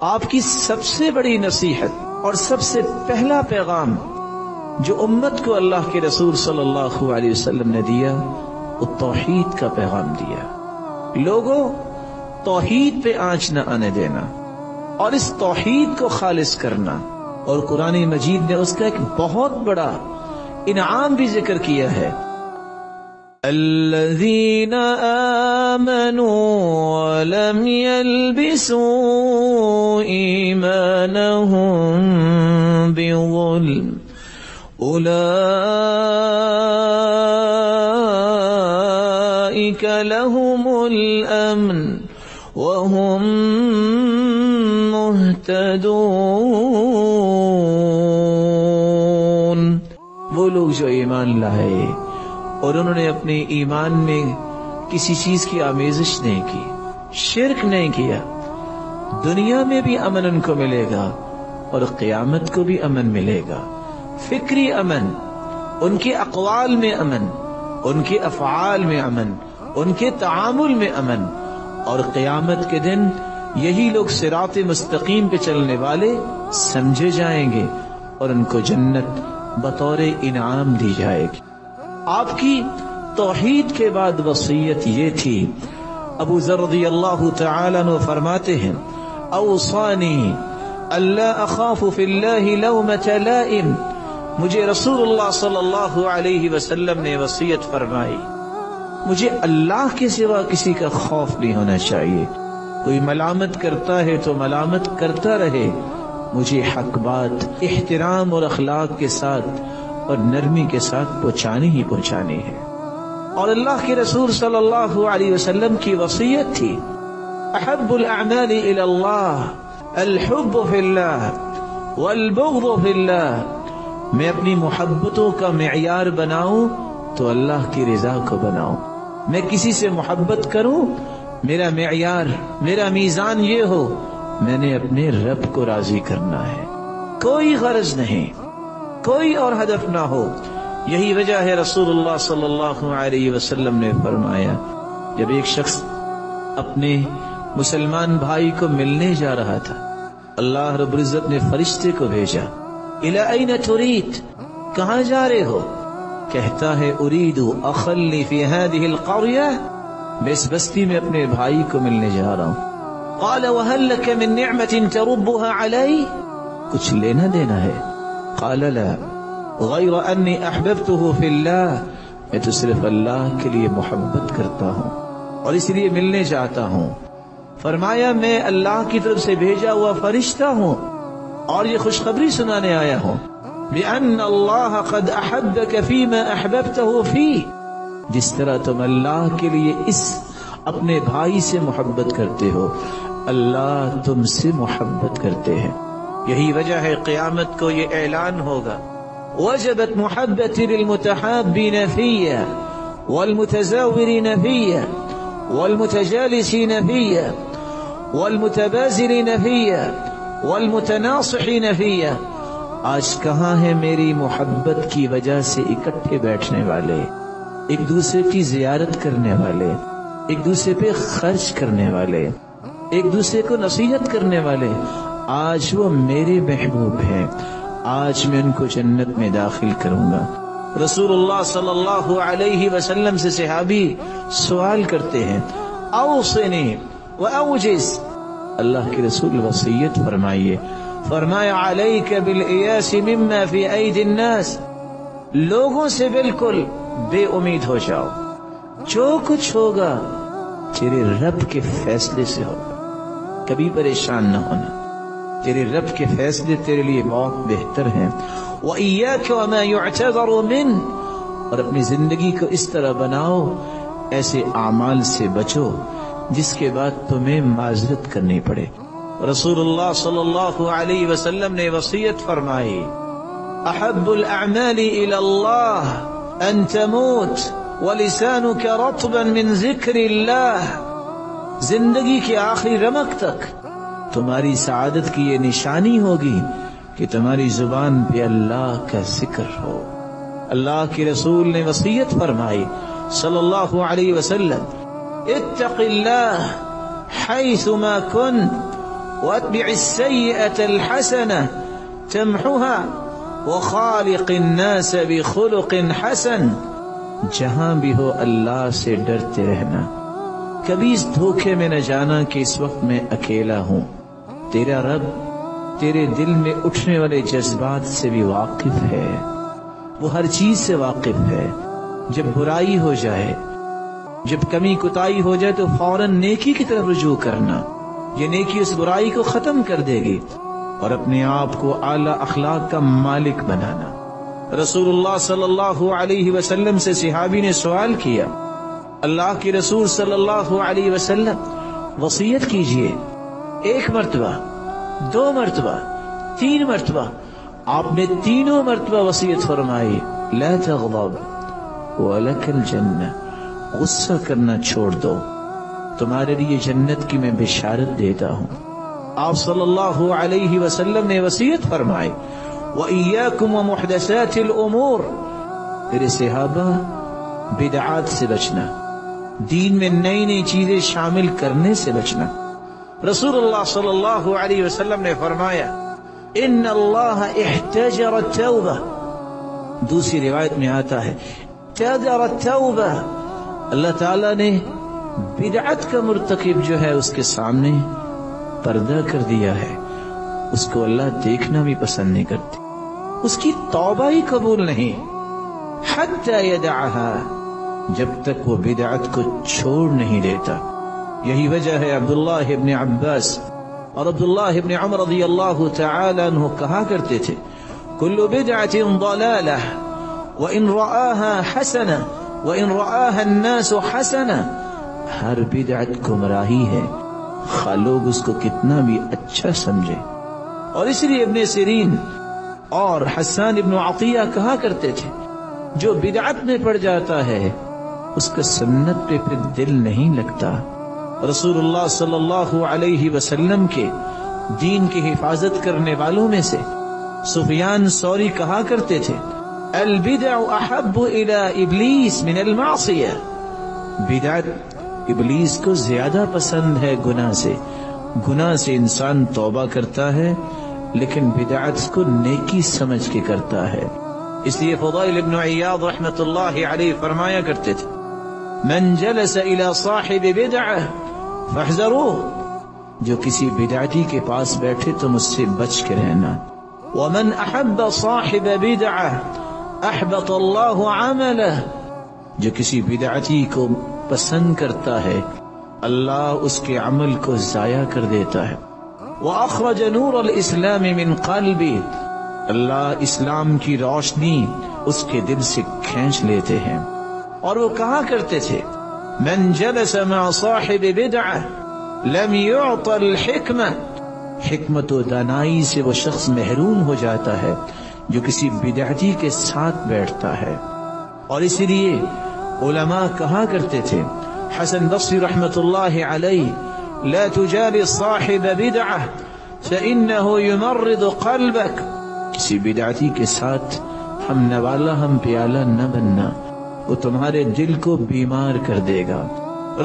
آپ کی سب سے بڑی نصیحت اور سب سے پہلا پیغام جو امت کو اللہ کے رسول صلی اللہ علیہ وسلم نے دیا، وہ توحید کا پیغام دیا۔ لوگوں، توحید پہ آنچ نہ آنے دینا اور اس توحید کو خالص کرنا۔ اور قرآن مجید نے اس کا ایک بہت بڑا انعام بھی ذکر کیا ہے۔ الذين آمنوا ولم يلبسوا إيمانهم بظلم أولئك لهم الأمن وهم مهتدون وہ لوگ جو ایمان لائے اور انہوں نے اپنے ایمان میں کسی چیز کی آمیزش نہیں کی، شرک نہیں کیا۔ دنیا میں بھی امن ان کو ملے گا اور قیامت کو بھی امن ملے گا۔ فکری امن، ان کے اقوال میں امن، ان کے افعال میں امن، ان کے تعامل میں امن۔ اور قیامت کے دن یہی لوگ سرات مستقیم پہ چلنے والے سمجھے جائیں گے اور ان کو جنت بطور انعام دی جائے گی۔ آپ کی توحید کے بعد وسیعت یہ تھی۔ ابو ذردی اللہ تعالی نو فرماتے ہیں، اوصانی، اللہ اخاف فی اللہ لومت لائم۔ مجھے رسول اللہ صلی اللہ علیہ وسلم نے وسیعت فرمائی۔ مجھے اللہ کے سوا کسی کا خوف نہیں ہونا چاہیے۔ کوئی ملامت کرتا ہے تو ملامت کرتا رہے۔ مجھے حق بات، احترام اور اخلاق کے ساتھ اور نرمی کے ساتھ پہنچانی ہی پہنچانی ہے اور اللہ کے رسول صلی اللہ علیہ وسلم کی وصیت تھی، احب الاعمال الى اللہ الحب فی اللہ والبغض فی اللہ میں اپنی محبتوں کا معیار بناؤں تو اللہ کی رضا کو بناؤں۔ میں کسی سے محبت کروں، میرا معیار، میرا میزان یہ ہو، میں نے اپنے رب کو راضی کرنا ہے۔ کوئی غرض نہیں۔ کوئی اور ہدف نہ ہو۔ یہی وجہ ہے رسول اللہ صلی اللہ علیہ وسلم نے فرمایا، جب ایک شخص اپنے مسلمان بھائی کو ملنے جا رہا تھا، اللہ رب العزت نے فرشتے کو بھیجا تريد کہاں جا رہے ہو؟ کہتا ہے، ارید اخلی فی هذه القرية میں اس بستی میں اپنے بھائی کو ملنے جا رہا ہوں۔ قال، وهل لك من نعمة تربها علي؟ کچھ لینا دینا ہے۔ قال لا غیر انی احببته فی اللہ میں تو صرف اللہ کے لیے محبت کرتا ہوں اور اس لیے ملنے جاتا ہوں۔ فرمایا، میں اللہ کی طرف سے بھیجا ہوا فرشتہ ہوں اور یہ خوشخبری سنانے آیا ہوں۔ بأن اللہ قد احبك فيما احببته فيه۔ جس طرح تم اللہ کے لیے اس اپنے بھائی سے محبت کرتے ہو، اللہ تم سے محبت کرتے ہیں۔ یہی وجہ ہے قیامت کو یہ اعلان ہوگا. وجبت محبت للمتحابين فيا والمتزاورين فيا والمتجالسين فيا والمتبازلين فيا والمتناصحين فيا آج کہاں ہے میری محبت کی وجہ سے اکٹھے بیٹھنے والے؟ ایک دوسرے کی زیارت کرنے والے، ایک دوسرے پہ خرچ کرنے والے، ایک دوسرے کو نصیحت کرنے والے آج وہ میرے محبوب ہیں۔ آج میں ان کو جنت میں داخل کروں گا۔ رسول اللہ صلی اللہ علیہ وسلم سے صحابی سوال کرتے ہیں، اوصنی و اوجز۔ اللہ کے رسول وصیت فرمائیے۔ فرمایا، علیک بالایاس مما فی اید الناس۔ لوگوں سے بالکل بے امید ہو جاؤ۔ جو کچھ ہوگا تیرے رب کے فیصلے سے ہوگا۔ کبھی پریشان نہ ہونا۔ تیرے رب کے فیصلے تیرے لیے بہت بہتر ہیں۔ وَإِيَّاكَ وَمَا يُعْتَذَرُ مِن اور اپنی زندگی کو اس طرح بناؤ، ایسے اعمال سے بچو جس کے بعد تمہیں معذرت کرنی پڑے۔ رسول اللہ صلی اللہ علیہ وسلم نے وصیت فرمائی احب الاعمال الى اللہ ان تموت ولسانك رطبا من ذکر اللہ زندگی کے آخری رمق تک تمہاری سعادت کی یہ نشانی ہوگی کہ تمہاری زبان پہ اللہ کا ذکر ہو۔ اللہ کے رسول نے وصیت فرمائی، صلی اللہ علیہ وسلم، اتق اللہ حیث ما كنت واتبع السيئة الحسنة تمحها وخالق الناس بخلق حسن۔ جہاں بھی ہو اللہ سے ڈرتے رہنا۔ کبھی اس دھوکے میں نہ جانا کہ اس وقت میں اکیلا ہوں۔ تیرا رب تیرے دل میں اٹھنے والے جذبات سے بھی واقف ہے۔ وہ ہر چیز سے واقف ہے۔ جب برائی ہو جائے، جب کمی کتائی ہو جائے تو فوراً نیکی کی طرف رجوع کرنا، یہ نیکی اس برائی کو ختم کر دے گی۔ اور اپنے آپ کو اعلی اخلاق کا مالک بنانا۔ رسول اللہ صلی اللہ علیہ وسلم سے صحابی نے سوال کیا، اللہ کی رسول صلی اللہ علیہ وسلم وسیعت کیجیے۔ ایک مرتبہ، دو مرتبہ، تین مرتبہ۔ آپ نے تینوں مرتبہ وسیعت فرمائی، لا تغضب ولک الجنہ، غصہ کرنا چھوڑ دو۔ تمہارے لیے جنت کی میں بشارت دیتا ہوں۔ آپ صلی اللہ علیہ وسلم نے وسیعت فرمائی، وَإِيَّاكُمْ وَمُحْدَثَاتِ الْأُمُورِ۔ میرے صحابہ، بدعات سے بچنا۔ دین میں نئی نئی چیزیں شامل کرنے سے بچنا۔ رسول اللہ صلی اللہ علیہ وسلم نے فرمایا ان اللہ احتجر التوبہ دوسری روایت میں آتا ہے احتجر التوبہ اللہ تعالی نے بدعت کا مرتکب جو ہے اس کے سامنے پردہ کر دیا ہے اس کو اللہ دیکھنا بھی پسند نہیں کرتی اس کی توبہ ہی قبول نہیں حتی یدعها جب تک وہ بدعت کو چھوڑ نہیں دیتا یہی وجہ ہے عبداللہ ابن عباس اور عبداللہ ابن عمر رضی اللہ تعالی عنہ کہا کرتے تھے کل بدعت ضلالہ وان رآها حسنہ وان رآها الناس حسنہ ہر بدعت گمراہی ہے خالوگ اس کو کتنا بھی اچھا سمجھے۔ اور اس لیے ابن سیرین اور حسان ابن عطیہ کہا کرتے تھے، جو بدعت میں پڑ جاتا ہے، اس کا سنت پہ پھر دل نہیں لگتا۔ رسول اللہ صلی اللہ علیہ وسلم کے دین کی حفاظت کرنے والوں میں سے سفیان سوری کہا کرتے تھے، البدع احب الى ابلیس من المعصیہ۔ بدعت ابلیس کو زیادہ پسند ہے گناہ سے۔ گناہ سے انسان توبہ کرتا ہے، لیکن بدعت کو نیکی سمجھ کے کرتا ہے۔ اس لیے فضائل ابن عیاض رحمت اللہ علیہ فرمایا کرتے تھے، من جلس الى صاحب بدعہ فاحذروه جو کسی بدعتی کے پاس بیٹھے تو مجھ سے بچ کے رہنا۔ ومن احب صاحب بدعه احبط الله عمله جو کسی بدعتی کو پسند کرتا ہے، اللہ اس کے عمل کو ضائع کر دیتا ہے۔ واخرج نور الاسلام من قلبی۔ اللہ اسلام کی روشنی اس کے دل سے کھینچ لیتے ہیں۔ اور وہ کہا کرتے تھے؟ من جلس مع صاحب بدعة لم يعط الحكمة. حکمت و دانائی سے وہ شخص محروم ہو جاتا ہے جو کسی بدعتی کے ساتھ بیٹھتا ہے۔ اور اس لیے علماء کہا کرتے تھے، حسن بصری رحمت اللہ علیہ، لا تجال صاحب بدعة، فإنه يمرض قلبك۔ کسی بدعتی کے ساتھ ہم نوالا، ہم پیالہ نہ بننا۔ وہ تمہارے دل کو بیمار کر دے گا۔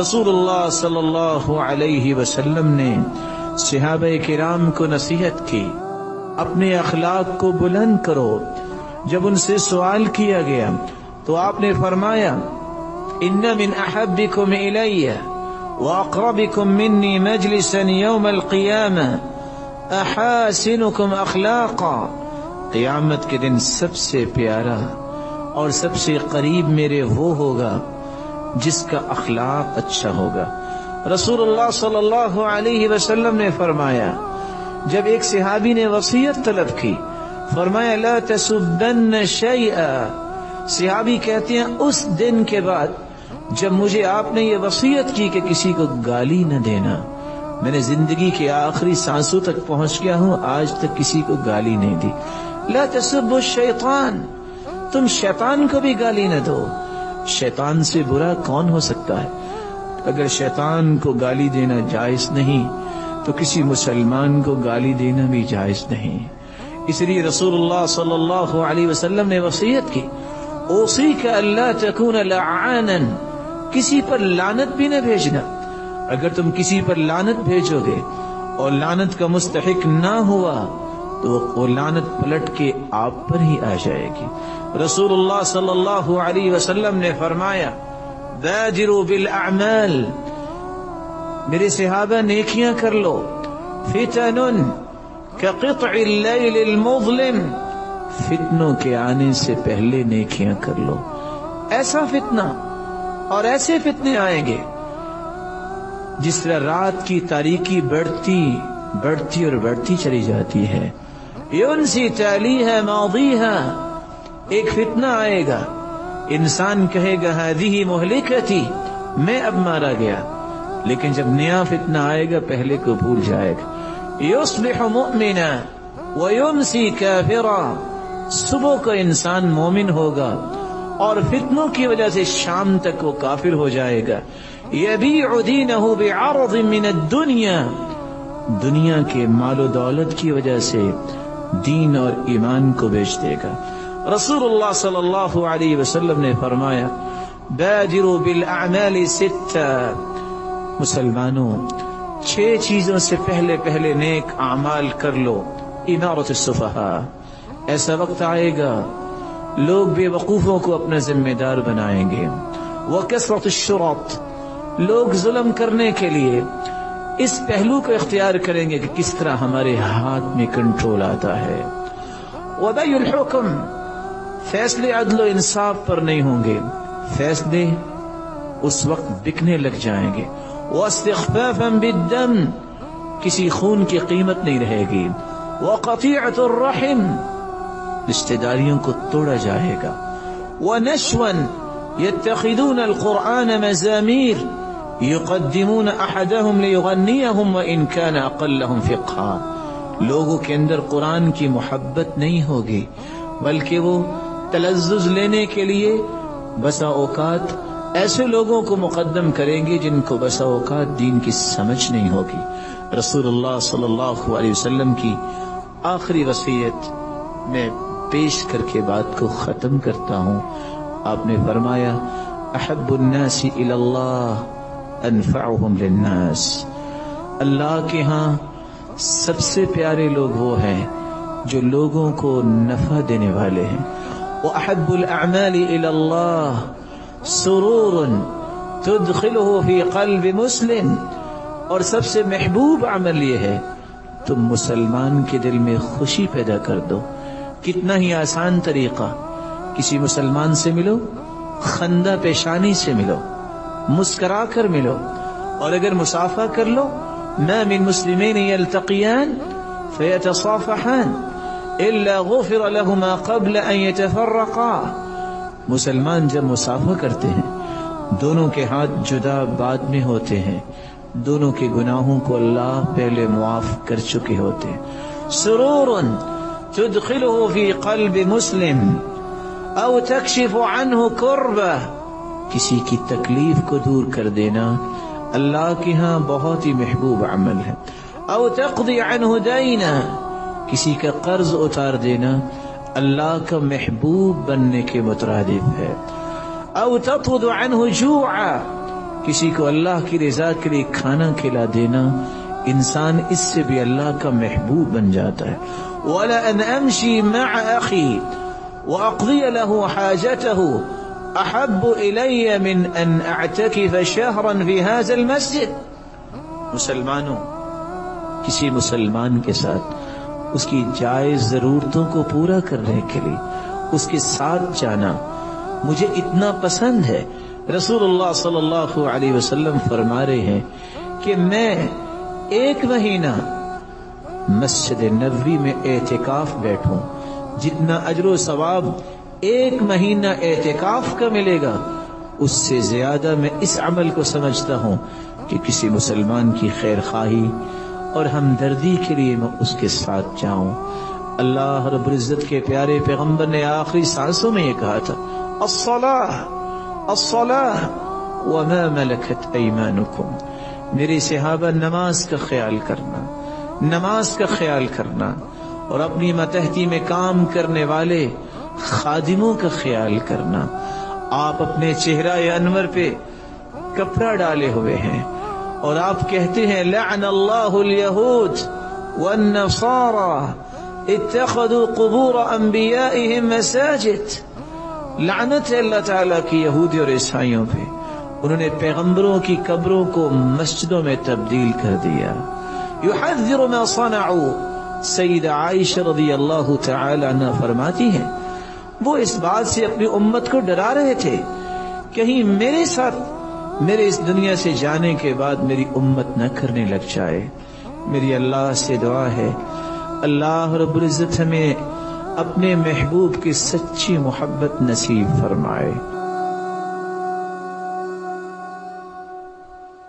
رسول اللہ صلی اللہ علیہ وسلم نے صحابہ کرام کو نصیحت کی، اپنے اخلاق کو بلند کرو۔ جب ان سے سوال کیا گیا تو آپ نے فرمایا، ان من احبکم الی واقربکم منی مجلسا یوم القیامہ، احاسنکم اخلاقا۔ قیامت کے دن سب سے پیارا اور سب سے قریب میرے وہ ہوگا جس کا اخلاق اچھا ہوگا۔ رسول اللہ صلی اللہ علیہ وسلم نے فرمایا، جب ایک صحابی نے وسیعت طلب کی، فرمایا، لا تسبن شیئا۔ صحابی کہتے ہیں، اس دن کے بعد جب مجھے آپ نے یہ وسیعت کی کہ کسی کو گالی نہ دینا، میں نے زندگی کے آخری سانسوں تک پہنچ گیا ہوں، آج تک کسی کو گالی نہیں دی۔ لا تسب الشیطان۔ تم شیطان کو بھی گالی نہ دو۔ شیطان سے برا کون ہو سکتا ہے؟ اگر شیطان کو گالی دینا جائز نہیں، تو کسی مسلمان کو گالی دینا بھی جائز نہیں۔ اس لیے رسول اللہ صلی اللہ علیہ وسلم نے وسیعت کی اوسی کا اللہ تکون لعانا کسی پر لانت بھی نہ بھیجنا۔ اگر تم کسی پر لانت بھیجو گے اور لانت کا مستحق نہ ہوا تو وہ لانت پلٹ کے آپ پر ہی آ جائے گی۔ رسول اللہ صلی اللہ علیہ وسلم نے فرمایا بادروا بالاعمال میرے صحابہ نیکیاں کر لو۔ فتن كقطع اللیل المظلم۔ فتنوں کے آنے سے پہلے نیکیاں کر لو۔ ایسا فتنہ اور ایسے فتنے آئیں گے جس طرح رات کی تاریکی بڑھتی بڑھتی اور بڑھتی چلی جاتی ہے۔ یونسی تالی ہے، ماضی ہے۔ ایک فتنہ آئے گا۔ انسان کہے گا ہی محلک تھی میں اب مارا گیا۔ لیکن جب نیا فتنہ آئے گا، پہلے کو بھول جائے گا۔ یصبح مؤمنا ویمسی کافرا۔ صبح کو انسان مومن ہوگا اور فتنوں کی وجہ سے شام تک وہ کافر ہو جائے گا۔ یبیع دینہ بعرض من الدنیا۔ دنیا کے مال و دولت کی وجہ سے دین اور ایمان کو بیچ دے گا۔ رسول اللہ صلی اللہ علیہ وسلم نے فرمایا بادروا بالاعمال ستہ مسلمانوں، چھ چیزوں سے پہلے پہلے نیک اعمال کر لو امارت الصفحاء ایسا وقت آئے گا، لوگ بے وقوفوں کو اپنا ذمہ دار بنائیں گے۔ وہ کثرت الشرط، لوگ ظلم کرنے کے لیے اس پہلو کو اختیار کریں گے کہ کس طرح ہمارے ہاتھ میں کنٹرول آتا ہے۔ وبی الحکم فیصلے عدل و انصاف پر نہیں ہوں گے۔ فیصلے اس وقت بکنے لگ جائیں گے۔ وَاسْتِخْفَافًا بِالدَّمْ۔ کسی خون کی قیمت نہیں رہے گی۔ وَقَطِيعَةُ الرَّحِمْ۔ رشتہ داریوں کو توڑا جائے گا۔ وَنَشْوًا۔ يَتَّخِذُونَ الْقُرْآنَ مَزَامِيرِ۔ يقدمون احدهم ليغنيهم وان كان اقلهم فقها. لوگوں کے اندر قرآن کی محبت نہیں ہوگی، بلکہ وہ تلزز لینے کے لیے بسا اوقات ایسے لوگوں کو مقدم کریں گے جن کو بسا اوقات دین کی سمجھ نہیں ہوگی۔ رسول اللہ صلی اللہ علیہ وسلم کی آخری وصیت میں پیش کر کے بات کو ختم کرتا ہوں۔ آپ نے فرمایا احب الناس الى اللہ انفعهم للناس۔ اللہ کے ہاں سب سے پیارے لوگ وہ ہیں جو لوگوں کو نفع دینے والے ہیں۔ وَأَحَبُّ الْأَعْمَالِ إِلَى اللَّهِ سُرُورٌ تُدْخِلُهُ فِي قَلْبِ مُسْلِمٍ۔ اور سب سے محبوب عمل یہ ہے، تم مسلمان کے دل میں خوشی پیدا کر دو۔ کتنا ہی آسان طریقہ، کسی مسلمان سے ملو، خندہ پیشانی سے ملو۔ مسکرا کر ملو اور اگر مسافہ کر لو، ما من مسلمین یلتقیان فیتصافحان الا غفر لهما قبل ان يتفرقا مسلمان جب مسافہ کرتے ہیں، دونوں کے ہاتھ جدا بعد میں ہوتے ہیں، دونوں کے گناہوں کو اللہ پہلے معاف کر چکے ہوتے ہیں۔ سرور تدخله في قلب مسلم او تكشف عنه كربه کسی کی تکلیف کو دور کر دینا اللہ کے ہاں بہت ہی محبوب عمل ہے۔ او تقضی عنہ دینا کسی کا قرض اتار دینا اللہ کا محبوب بننے کے مترادف ہے۔ او تطرد عنہ جوعا، کسی کو اللہ کی رضا کے لیے کھانا کھلا دینا انسان اس سے بھی اللہ کا محبوب بن جاتا ہے۔ ولا ان امشي مع اخي واقضي له احب الی من ان اعتکف شہرا فی هذا المسجد. مسلمانوں، کسی مسلمان کے ساتھ اس کی جائز ضرورتوں کو پورا کرنے کے لیے، اس کے ساتھ جانا مجھے اتنا پسند ہے۔ رسول اللہ صلی اللہ علیہ وسلم فرما رہے ہیں کہ میں ایک مہینہ مسجد نبوی میں اعتکاف بیٹھوں، جتنا اجر و ثواب ایک مہینہ اعتکاف کا ملے گا، اس سے زیادہ میں اس عمل کو سمجھتا ہوں کہ کسی مسلمان کی خیر خواہی اور ہمدردی کے لیے میں اس کے ساتھ جاؤں۔ اللہ رب العزت کے پیارے پیغمبر نے آخری سانسوں میں یہ کہا تھا، الصلاح الصلاح، وما ملکت ایمانکم۔ میری صحابہ، نماز کا خیال کرنا، نماز کا خیال کرنا اور اپنی متحدی میں کام کرنے والے خادموں کا خیال کرنا۔ آپ اپنے چہرہ انور پہ کپڑا ڈالے ہوئے ہیں اور آپ کہتے ہیں، لعن اللہ الیہود والنصارى اتخذوا قبور انبیائهم مساجد۔ لعنت ہے اللہ تعالیٰ کی یہودی اور عیسائیوں پہ۔ انہوں نے پیغمبروں کی قبروں کو مسجدوں میں تبدیل کر دیا۔ یحذر ما صنعوا۔ سید عائشہ رضی اللہ تعالی عنہ فرماتی ہیں وہ اس بات سے اپنی امت کو ڈرا رہے تھے کہیں میرے ساتھ میرے اس دنیا سے جانے کے بعد میری امت نہ کرنے لگ جائے۔ میری اللہ سے دعا ہے۔ اللہ رب العزت ہمیں اپنے محبوب کی سچی محبت نصیب فرمائے۔